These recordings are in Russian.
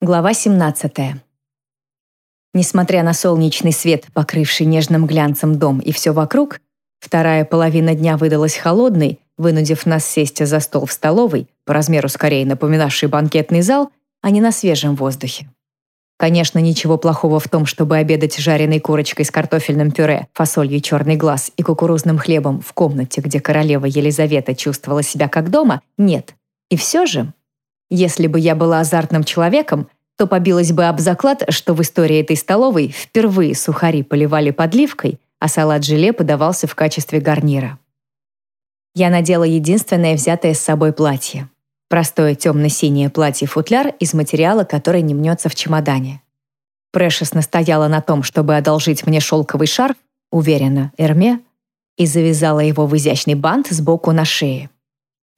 Глава 17. Несмотря на солнечный свет, покрывший нежным глянцем дом и все вокруг, вторая половина дня выдалась холодной, вынудив нас сесть за стол в столовой, по размеру скорее напоминавший банкетный зал, а не на свежем воздухе. Конечно, ничего плохого в том, чтобы обедать жареной курочкой с картофельным пюре, фасолью черный глаз и кукурузным хлебом в комнате, где королева Елизавета чувствовала себя как дома, нет. И все же если бы я была азартным человеком, то побилась бы об заклад, что в истории этой столовой впервые сухари поливали подливкой, а салат-желе подавался в качестве гарнира. Я надела единственное взятое с собой платье. Простое темно-синее платье-футляр из материала, который не мнется в чемодане. Прэшес настояла на том, чтобы одолжить мне шелковый шарф, уверенно, Эрме, и завязала его в изящный бант сбоку на шее.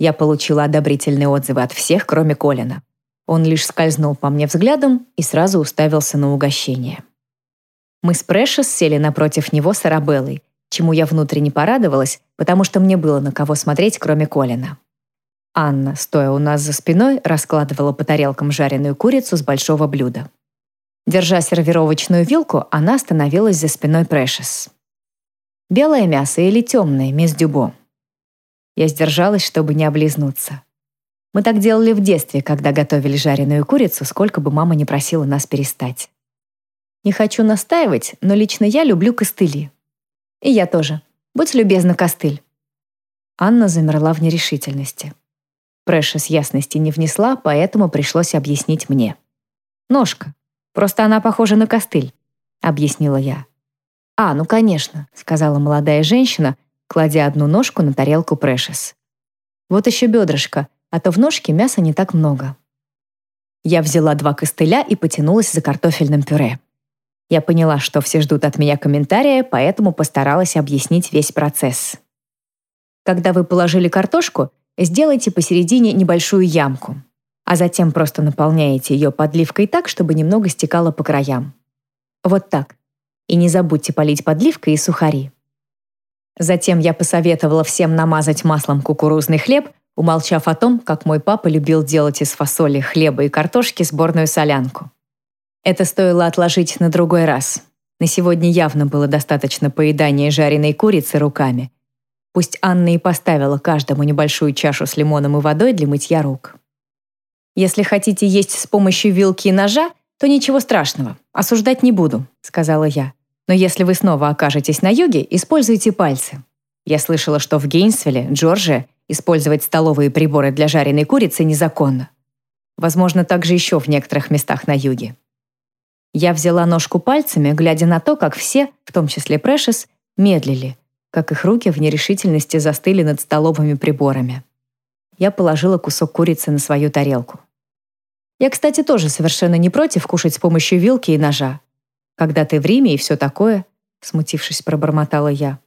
Я получила одобрительные отзывы от всех, кроме Колина. Он лишь скользнул по мне взглядом и сразу уставился на угощение. Мы с Прэшес сели напротив него с Арабеллой, чему я внутренне порадовалась, потому что мне было на кого смотреть, кроме Колина. Анна, стоя у нас за спиной, раскладывала по тарелкам жареную курицу с большого блюда. Держа сервировочную вилку, она остановилась за спиной Прэшес. «Белое мясо или темное, мисс Дюбо?» Я сдержалась, чтобы не облизнуться. Мы так делали в детстве, когда готовили жареную курицу, сколько бы мама не просила нас перестать. Не хочу настаивать, но лично я люблю костыли. И я тоже. Будь любезна, костыль. Анна замерла в нерешительности. Прэшес ясности не внесла, поэтому пришлось объяснить мне. «Ножка. Просто она похожа на костыль», — объяснила я. «А, ну конечно», — сказала молодая женщина, кладя одну ножку на тарелку Прэшес. «Вот еще бедрышко, а то в ножке мяса не так много». Я взяла два костыля и потянулась за картофельным пюре. Я поняла, что все ждут от меня комментария, поэтому постаралась объяснить весь процесс. Когда вы положили картошку, сделайте посередине небольшую ямку, а затем просто наполняете ее подливкой так, чтобы немного стекало по краям. Вот так. И не забудьте полить подливкой и сухари. Затем я посоветовала всем намазать маслом кукурузный хлеб, умолчав о том, как мой папа любил делать из фасоли, хлеба и картошки сборную солянку. Это стоило отложить на другой раз. На сегодня явно было достаточно поедания жареной курицы руками. Пусть Анна и поставила каждому небольшую чашу с лимоном и водой для мытья рук. «Если хотите есть с помощью вилки и ножа, то ничего страшного, осуждать не буду», — сказала я. Но если вы снова окажетесь на юге, используйте пальцы. Я слышала, что в Гейнсвилле, Джорджия, использовать столовые приборы для жареной курицы незаконно. Возможно, также еще в некоторых местах на юге. Я взяла ножку пальцами, глядя на то, как все, в том числе Прэшес, медлили, как их руки в нерешительности застыли над столовыми приборами. Я положила кусок курицы на свою тарелку. Я, кстати, тоже совершенно не против кушать с помощью вилки и ножа когда ты в Риме и все такое», — смутившись, пробормотала я.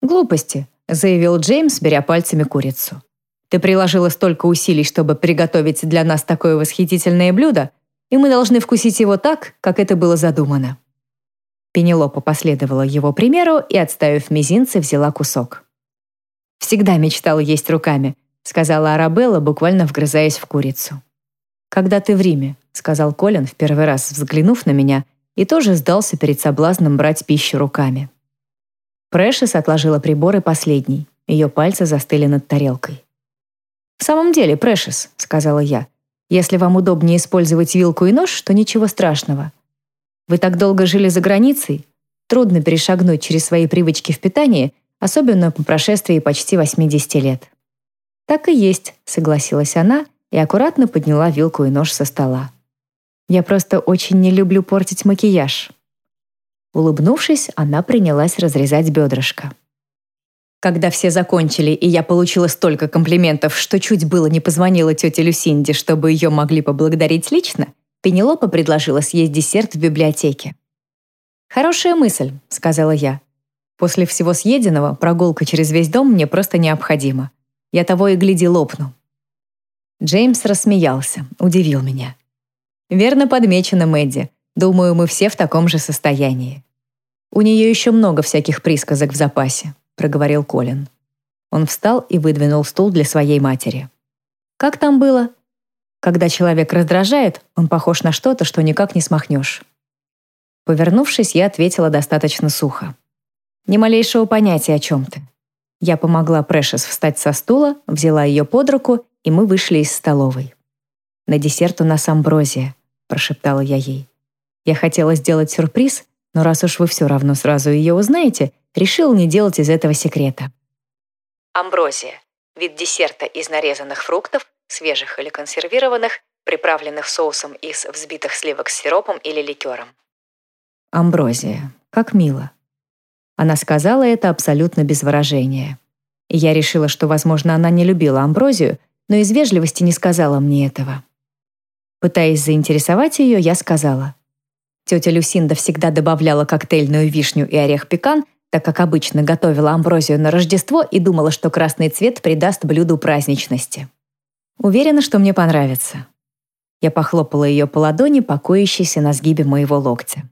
«Глупости», — заявил Джеймс, беря пальцами курицу. «Ты приложила столько усилий, чтобы приготовить для нас такое восхитительное блюдо, и мы должны вкусить его так, как это было задумано». Пенелопа последовала его примеру и, отставив мизинцы, взяла кусок. «Всегда мечтала есть руками», — сказала Арабелла, буквально вгрызаясь в курицу. «Когда ты в Риме», — сказал Колин, в первый раз взглянув на меня и тоже сдался перед соблазном брать пищу руками. Прэшес отложила приборы последний. Ее пальцы застыли над тарелкой. «В самом деле, Прэшес», — сказала я, «если вам удобнее использовать вилку и нож, то ничего страшного. Вы так долго жили за границей, трудно перешагнуть через свои привычки в питании, особенно по прошествии почти 80 лет». «Так и есть», — согласилась она и аккуратно подняла вилку и нож со стола. Я просто очень не люблю портить макияж». Улыбнувшись, она принялась разрезать бедрышко. Когда все закончили, и я получила столько комплиментов, что чуть было не позвонила тете Люсинде, чтобы ее могли поблагодарить лично, Пенелопа предложила съесть десерт в библиотеке. «Хорошая мысль», — сказала я. «После всего съеденного прогулка через весь дом мне просто необходима. Я того и гляди лопну». Джеймс рассмеялся, удивил меня. Верно подмечено, Мэдди. Думаю, мы все в таком же состоянии. У нее еще много всяких присказок в запасе, проговорил Колин. Он встал и выдвинул стул для своей матери. Как там было? Когда человек раздражает, он похож на что-то, что никак не смахнешь. Повернувшись, я ответила достаточно сухо. «Ни малейшего понятия, о чем ты». Я помогла Прэшес встать со стула, взяла ее под руку, и мы вышли из столовой. «На десерт у нас амброзия», — прошептала я ей. Я хотела сделать сюрприз, но раз уж вы все равно сразу ее узнаете, решил не делать из этого секрета. Амброзия – вид десерта из нарезанных фруктов, свежих или консервированных, приправленных соусом из взбитых сливок с сиропом или ликером. Амброзия. Как мило. Она сказала это абсолютно без выражения. И я решила, что, возможно, она не любила амброзию, но из вежливости не сказала мне этого. Пытаясь заинтересовать ее, я сказала. Тетя Люсинда всегда добавляла коктейльную вишню и орех пекан, так как обычно готовила амброзию на Рождество и думала, что красный цвет придаст блюду праздничности. Уверена, что мне понравится. Я похлопала ее по ладони, покоящейся на сгибе моего локтя.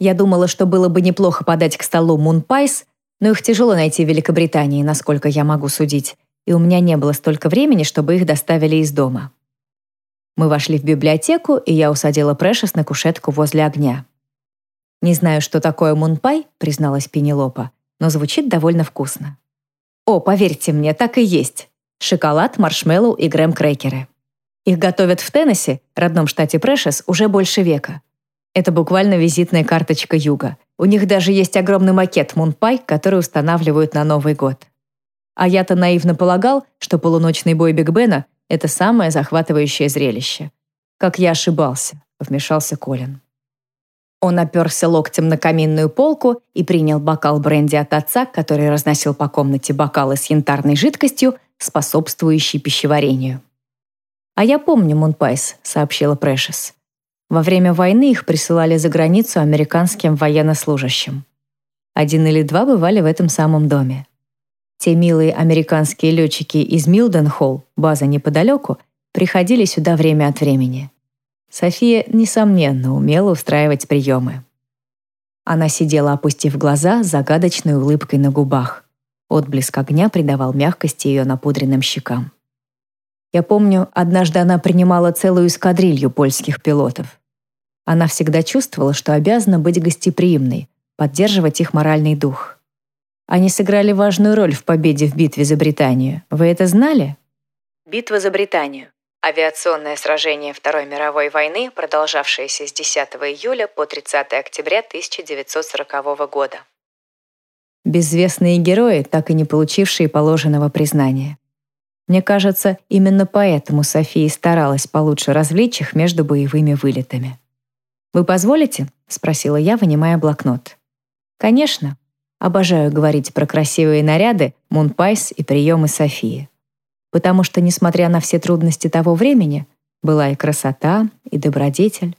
Я думала, что было бы неплохо подать к столу мунпайс, но их тяжело найти в Великобритании, насколько я могу судить, и у меня не было столько времени, чтобы их доставили из дома. Мы вошли в библиотеку, и я усадила Прэшес на кушетку возле огня. «Не знаю, что такое мунпай», — призналась Пенелопа, «но звучит довольно вкусно». «О, поверьте мне, так и есть. Шоколад, маршмеллоу и грэм-крекеры. Их готовят в Теннесси, родном штате Прэшес, уже больше века. Это буквально визитная карточка юга. У них даже есть огромный макет мунпай, который устанавливают на Новый год. А я-то наивно полагал, что полуночный бой Биг Бена — это самое захватывающее зрелище. Как я ошибался, вмешался Колин. Он оперся локтем на каминную полку и принял бокал бренди от отца, который разносил по комнате бокалы с янтарной жидкостью, способствующей пищеварению. «А я помню, Мунпайс», — сообщила Прэшес. «Во время войны их присылали за границу американским военнослужащим. Один или два бывали в этом самом доме. Те милые американские летчики из Милденхолл, база неподалеку, приходили сюда время от времени. София, несомненно, умела устраивать приемы. Она сидела, опустив глаза, загадочной улыбкой на губах. Отблеск огня придавал мягкости ее напудренным щекам. Я помню, однажды она принимала целую эскадрилью польских пилотов. Она всегда чувствовала, что обязана быть гостеприимной, поддерживать их моральный дух. Они сыграли важную роль в победе в битве за Британию. Вы это знали? Битва за Британию Авиационное сражение Второй мировой войны, продолжавшееся с 10 июля по 30 октября 1940 года. Безвестные герои, так и не получившие положенного признания. Мне кажется, именно поэтому София старалась получше развлечь их между боевыми вылетами. «Вы позволите?» — спросила я, вынимая блокнот. «Конечно. Обожаю говорить про красивые наряды, мунпайс и приемы Софии потому что, несмотря на все трудности того времени, была и красота, и добродетель.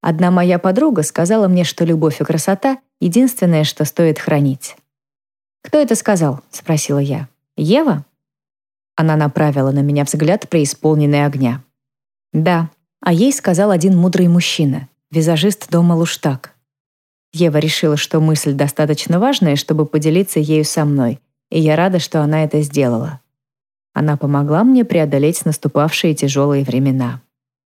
Одна моя подруга сказала мне, что любовь и красота — единственное, что стоит хранить. «Кто это сказал?» — спросила я. «Ева?» Она направила на меня взгляд, преисполненный огня. «Да, а ей сказал один мудрый мужчина, визажист дома Луштаг. Ева решила, что мысль достаточно важная, чтобы поделиться ею со мной, и я рада, что она это сделала. Она помогла мне преодолеть наступавшие тяжелые времена.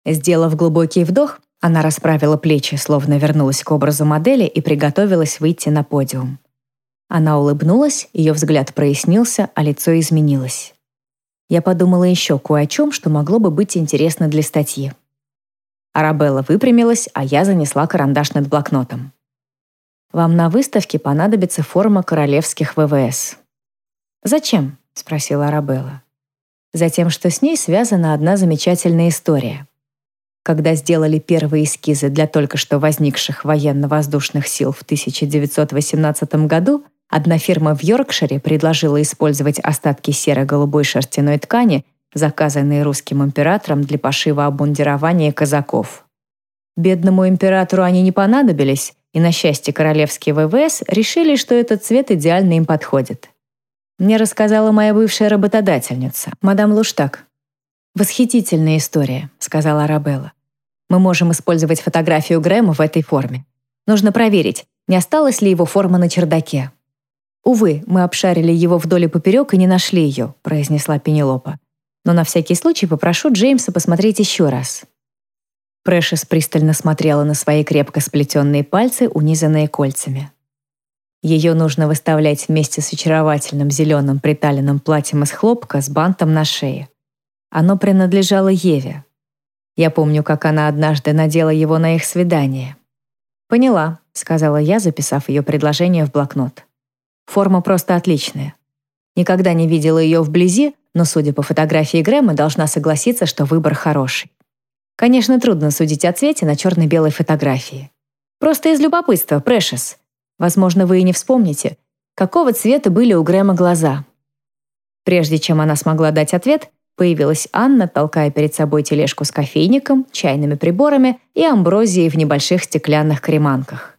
Сделав глубокий вдох, она расправила плечи, словно вернулась к образу модели и приготовилась выйти на подиум. Она улыбнулась, ее взгляд прояснился, а лицо изменилось. Я подумала еще кое о чем, что могло бы быть интересно для статьи. Арабелла выпрямилась, а я занесла карандаш над блокнотом. «Вам на выставке понадобится форма королевских ВВС». «Зачем?» — спросила Арабелла. Затем, что с ней связана одна замечательная история. Когда сделали первые эскизы для только что возникших военно-воздушных сил в 1918 году, одна фирма в Йоркшире предложила использовать остатки серо-голубой шерстяной ткани, заказанные русским императором для пошива обмундирования казаков. Бедному императору они не понадобились, и на счастье королевские ВВС решили, что этот цвет идеально им подходит. Мне рассказала моя бывшая работодательница, мадам Луштаг. «Восхитительная история», — сказала Арабелла. «Мы можем использовать фотографию Грэма в этой форме. Нужно проверить, не осталась ли его форма на чердаке». «Увы, мы обшарили его вдоль и поперек и не нашли ее», — произнесла Пенелопа. но на всякий случай попрошу Джеймса посмотреть еще раз». Прэшес пристально смотрела на свои крепко сплетенные пальцы, унизанные кольцами. Ее нужно выставлять вместе с очаровательным зеленым приталенным платьем из хлопка с бантом на шее. Оно принадлежало Еве. Я помню, как она однажды надела его на их свидание. «Поняла», — сказала я, записав ее предложение в блокнот. «Форма просто отличная. Никогда не видела ее вблизи, но, судя по фотографии Грэма, должна согласиться, что выбор хороший. Конечно, трудно судить о цвете на черно-белой фотографии. Просто из любопытства, Прэшес. Возможно, вы и не вспомните, какого цвета были у Грэма глаза. Прежде чем она смогла дать ответ, появилась Анна, толкая перед собой тележку с кофейником, чайными приборами и амброзией в небольших стеклянных креманках.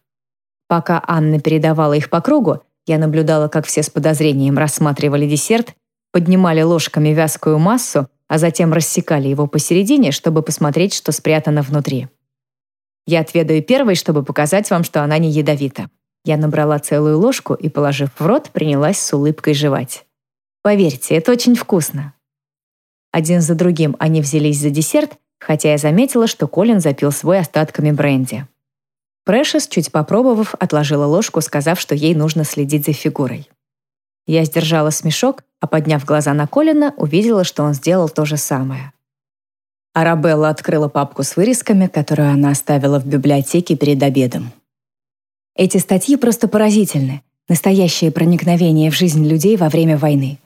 Пока Анна передавала их по кругу, я наблюдала, как все с подозрением рассматривали десерт, поднимали ложками вязкую массу, а затем рассекали его посередине, чтобы посмотреть, что спрятано внутри. Я отведаю первой, чтобы показать вам, что она не ядовита. Я набрала целую ложку и, положив в рот, принялась с улыбкой жевать. Поверьте, это очень вкусно. Один за другим они взялись за десерт, хотя я заметила, что Колин запил свой остатками бренди. Прэшес, чуть попробовав, отложила ложку, сказав, что ей нужно следить за фигурой. Я сдержала смешок, а подняв глаза на Колина, увидела, что он сделал то же самое. Арабелла открыла папку с вырезками, которую она оставила в библиотеке перед обедом. Эти статьи просто поразительны. Настоящее проникновение в жизнь людей во время войны.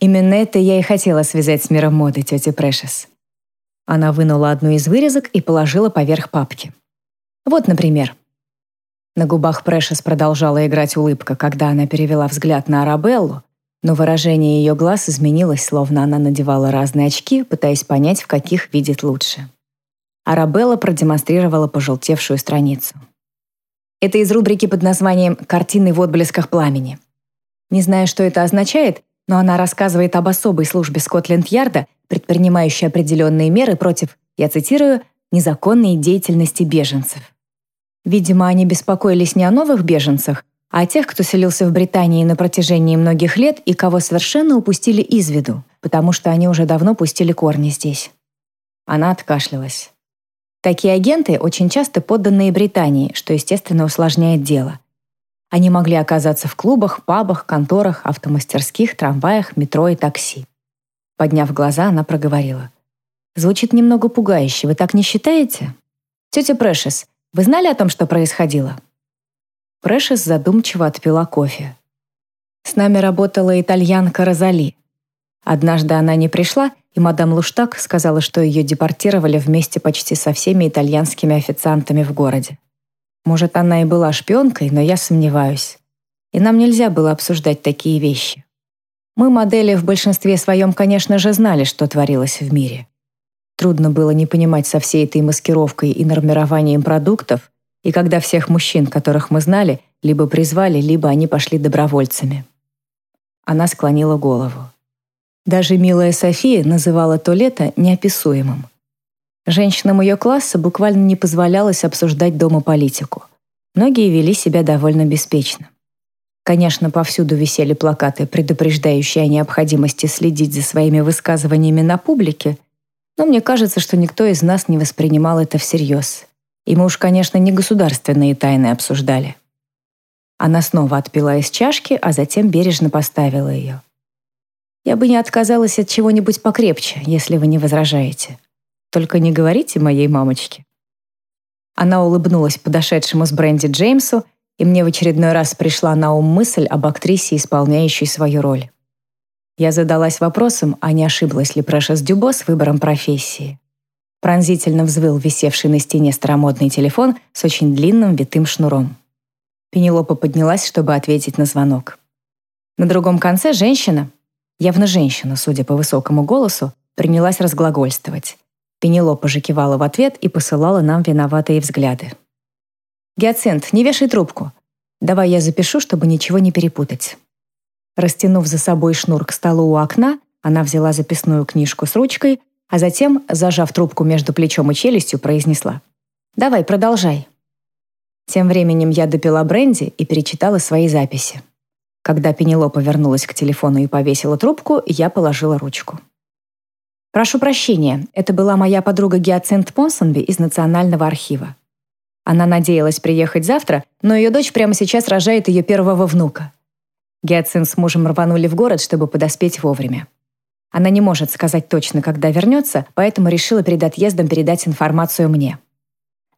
Именно это я и хотела связать с миром моды, тетя Прэшес. Она вынула одну из вырезок и положила поверх папки. Вот, например. На губах Прэшес продолжала играть улыбка, когда она перевела взгляд на Арабеллу, но выражение ее глаз изменилось, словно она надевала разные очки, пытаясь понять, в каких видит лучше. Арабелла продемонстрировала пожелтевшую страницу. Это из рубрики под названием «Картины в отблесках пламени». Не знаю, что это означает, но она рассказывает об особой службе Скотленд-Ярда, предпринимающей определенные меры против, я цитирую, «незаконной деятельности беженцев». Видимо, они беспокоились не о новых беженцах, а о тех, кто селился в Британии на протяжении многих лет и кого совершенно упустили из виду, потому что они уже давно пустили корни здесь. Она откашлялась. Такие агенты очень часто подданные Британии, что, естественно, усложняет дело. Они могли оказаться в клубах, пабах, конторах, автомастерских, трамваях, метро и такси. Подняв глаза, она проговорила. «Звучит немного пугающе, вы так не считаете? Тетя Прэшес, вы знали о том, что происходило?» Прэшес задумчиво отпила кофе. «С нами работала итальянка Розали. Однажды она не пришла, и мадам Луштак сказала, что ее депортировали вместе почти со всеми итальянскими официантами в городе. Может, она и была шпионкой, но я сомневаюсь. И нам нельзя было обсуждать такие вещи. Мы, модели, в большинстве своем, конечно же, знали, что творилось в мире. Трудно было не понимать со всей этой маскировкой и нормированием продуктов, и когда всех мужчин, которых мы знали, либо призвали, либо они пошли добровольцами. Она склонила голову. Даже милая София называла то лето неописуемым. Женщинам ее класса буквально не позволялось обсуждать дома политику. Многие вели себя довольно беспечно. Конечно, повсюду висели плакаты, предупреждающие о необходимости следить за своими высказываниями на публике, но мне кажется, что никто из нас не воспринимал это всерьез. И мы уж, конечно, не государственные тайны обсуждали. Она снова отпила из чашки, а затем бережно поставила ее. «Я бы не отказалась от чего-нибудь покрепче, если вы не возражаете. Только не говорите моей мамочке». Она улыбнулась подошедшему с бренди Джеймсу, и мне в очередной раз пришла на ум мысль об актрисе, исполняющей свою роль. Я задалась вопросом, а не ошиблась ли Прэшес Дюбо с выбором профессии. Пронзительно взвыл висевший на стене старомодный телефон с очень длинным витым шнуром. Пенелопа поднялась, чтобы ответить на звонок. На другом конце женщина, явно женщина, судя по высокому голосу, принялась разглагольствовать. Пенелопа же кивала в ответ и посылала нам виноватые взгляды. «Гиацинт, не вешай трубку. Давай я запишу, чтобы ничего не перепутать». Растянув за собой шнур к столу у окна, она взяла записную книжку с ручкой, а затем, зажав трубку между плечом и челюстью, произнесла. «Давай, продолжай». Тем временем я допила бренди и перечитала свои записи. Когда Пенелопа вернулась к телефону и повесила трубку, я положила ручку. Прошу прощения, это была моя подруга Гиацинт Понсонби из Национального архива. Она надеялась приехать завтра, но ее дочь прямо сейчас рожает ее первого внука. Гиацинт с мужем рванули в город, чтобы подоспеть вовремя. Она не может сказать точно, когда вернется, поэтому решила перед отъездом передать информацию мне.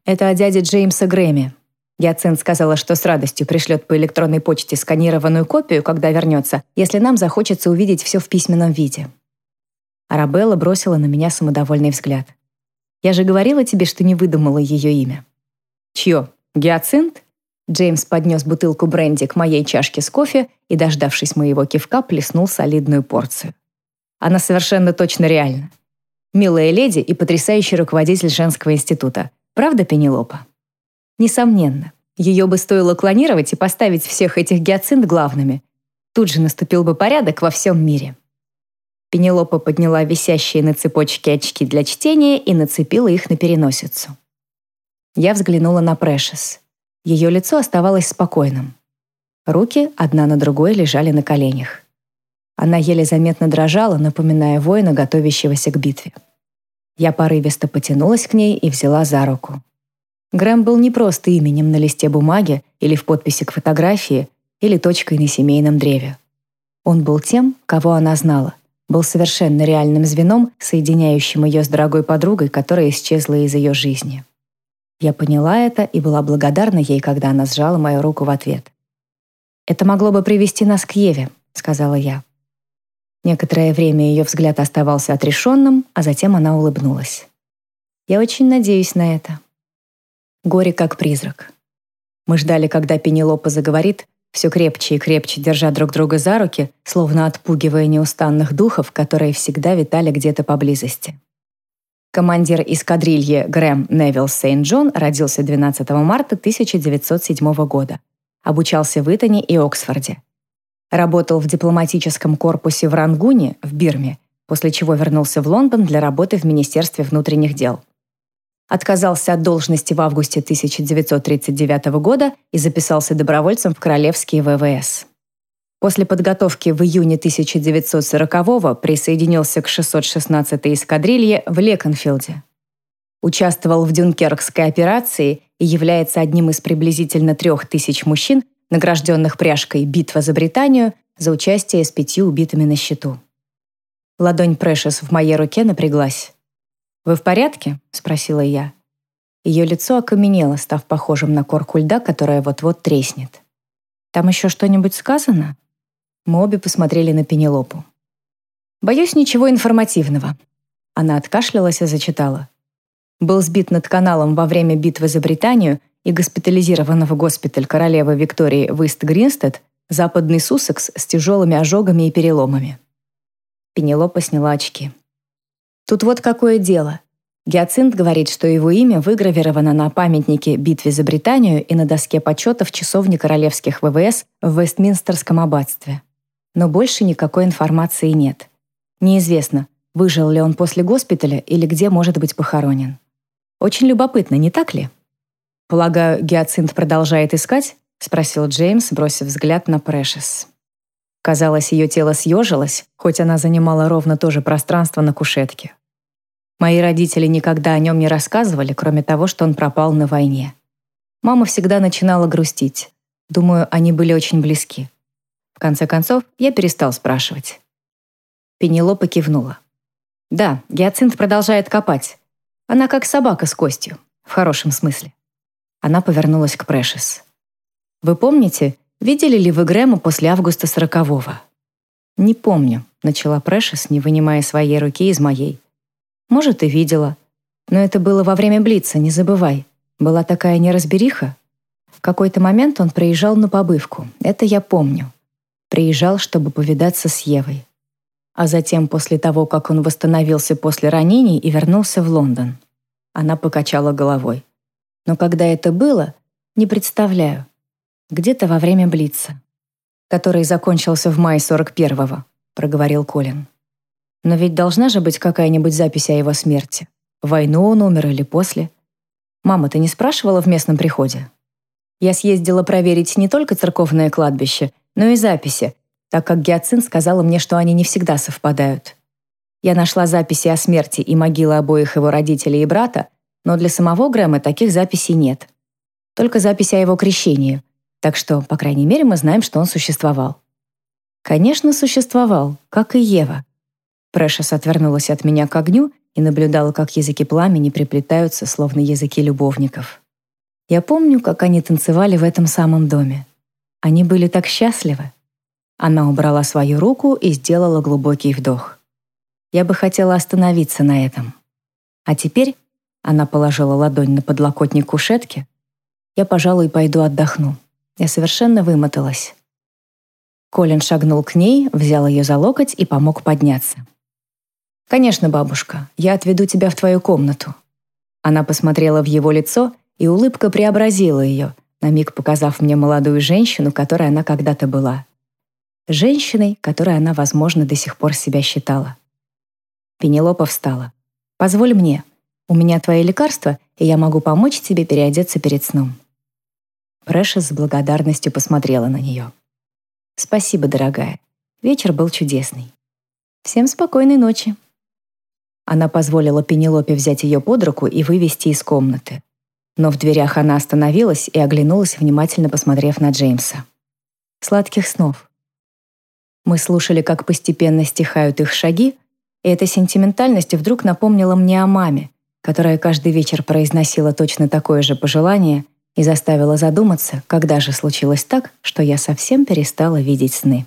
Это о дяде Джеймса Грэме. Гиацинт сказала, что с радостью пришлет по электронной почте сканированную копию, когда вернется, если нам захочется увидеть все в письменном виде. Арабелла бросила на меня самодовольный взгляд. «Я же говорила тебе, что не выдумала ее имя». «Чье? Гиацинт?» Джеймс поднес бутылку бренди к моей чашке с кофе и, дождавшись моего кивка, плеснул солидную порцию. Она совершенно точно реальна. Милая леди и потрясающий руководитель женского института. Правда, Пенелопа? Несомненно. Ее бы стоило клонировать и поставить всех этих гиацинт главными. Тут же наступил бы порядок во всем мире. Пенелопа подняла висящие на цепочке очки для чтения и нацепила их на переносицу. Я взглянула на Прэшес. Ее лицо оставалось спокойным. Руки одна на другой лежали на коленях. Она еле заметно дрожала, напоминая воина, готовящегося к битве. Я порывисто потянулась к ней и взяла за руку. Грэм был не просто именем на листе бумаги или в подписи к фотографии, или точкой на семейном древе. Он был тем, кого она знала, был совершенно реальным звеном, соединяющим ее с дорогой подругой, которая исчезла из ее жизни. Я поняла это и была благодарна ей, когда она сжала мою руку в ответ. «Это могло бы привести нас к Еве», — сказала я. Некоторое время ее взгляд оставался отрешенным, а затем она улыбнулась. «Я очень надеюсь на это». Горе как призрак. Мы ждали, когда Пенелопа заговорит, все крепче и крепче держа друг друга за руки, словно отпугивая неустанных духов, которые всегда витали где-то поблизости. Командир эскадрильи Грэм Невилл Сейнт-Джон родился 12 марта 1907 года. Обучался в Итоне и Оксфорде. Работал в дипломатическом корпусе в Рангуне, в Бирме, после чего вернулся в Лондон для работы в Министерстве внутренних дел отказался от должности в августе 1939 года и записался добровольцем в Королевские ВВС. После подготовки в июне 1940-го присоединился к 616-й эскадрилье в Леконфилде. Участвовал в Дюнкеркской операции и является одним из приблизительно трех тысяч мужчин, награжденных пряжкой «Битва за Британию» за участие с пятью убитыми на счету. Ладонь Прэшес в моей руке напряглась. «Вы в порядке?» — спросила я. Ее лицо окаменело, став похожим на корку льда, которая вот-вот треснет. «Там еще что-нибудь сказано?» Мы обе посмотрели на Пенелопу. «Боюсь, ничего информативного». Она откашлялась и зачитала. Был сбит над каналом во время битвы за Британию и госпитализирован в госпиталь королевы Виктории в Ист-Гринстед, западный Суссекс с тяжелыми ожогами и переломами. Пенелопа сняла очки. Тут вот какое дело. Гиацинт говорит, что его имя выгравировано на памятнике битве за Британию и на доске почета в часовне королевских ВВС в Вестминстерском аббатстве. Но больше никакой информации нет. Неизвестно, выжил ли он после госпиталя или где может быть похоронен. Очень любопытно, не так ли? «Полагаю, Гиацинт продолжает искать?» — спросил Джеймс, бросив взгляд на Прэшес. Казалось, ее тело съежилось, хоть она занимала ровно то же пространство на кушетке. Мои родители никогда о нем не рассказывали, кроме того, что он пропал на войне. Мама всегда начинала грустить. Думаю, они были очень близки. Конце концов, я перестал спрашивать. Пенелопа кивнула. «Да, Гиацинт продолжает копать. Она как собака с костью, в хорошем смысле». Она повернулась к Прэшес. «Вы помните, Видели ли вы Грэма после августа сорокового?» «Не помню», — начала Прэшес, не вынимая своей руки из моей. «Может, и видела. Но это было во время Блица, не забывай. Была такая неразбериха. В какой-то момент он приезжал на побывку. Это я помню. Приезжал, чтобы повидаться с Евой. А затем, после того, как он восстановился после ранений и вернулся в Лондон. Она покачала головой. Но когда это было, не представляю где-то во время Блица, который закончился в мае 41-го, проговорил Колин. Но ведь должна же быть какая-нибудь запись о его смерти. В войну он умер или после. Мама, ты не спрашивала в местном приходе? Я съездила проверить не только церковное кладбище, но и записи, так как Гиацин сказала мне, что они не всегда совпадают. Я нашла записи о смерти и могилы обоих его родителей и брата, но для самого Грэма таких записей нет. Только запись о его крещении, так что, по крайней мере, мы знаем, что он существовал. Конечно, существовал, как и Ева. Прэшес отвернулась от меня к огню и наблюдала, как языки пламени приплетаются, словно языки любовников. Я помню, как они танцевали в этом самом доме. Они были так счастливы. Она убрала свою руку и сделала глубокий вдох. Я бы хотела остановиться на этом. А теперь она положила ладонь на подлокотник кушетки. Я, пожалуй, пойду отдохну. Я совершенно вымоталась. Колин шагнул к ней, взял ее за локоть и помог подняться. «Конечно, бабушка, я отведу тебя в твою комнату». Она посмотрела в его лицо, и улыбка преобразила ее, на миг показав мне молодую женщину, которой она когда-то была. Женщиной, которой она, возможно, до сих пор себя считала. Пенелопа встала. «Позволь мне. У меня твои лекарства, и я могу помочь тебе переодеться перед сном». Прэшес с благодарностью посмотрела на нее. Спасибо, дорогая. Вечер был чудесный. Всем спокойной ночи. Она позволила Пенелопе взять ее под руку и вывести из комнаты. Но в дверях она остановилась и оглянулась, внимательно посмотрев на Джеймса. Сладких снов. Мы слушали, как постепенно стихают их шаги, и эта сентиментальность вдруг напомнила мне о маме, которая каждый вечер произносила точно такое же пожелание и заставила задуматься, когда же случилось так, что я совсем перестала видеть сны.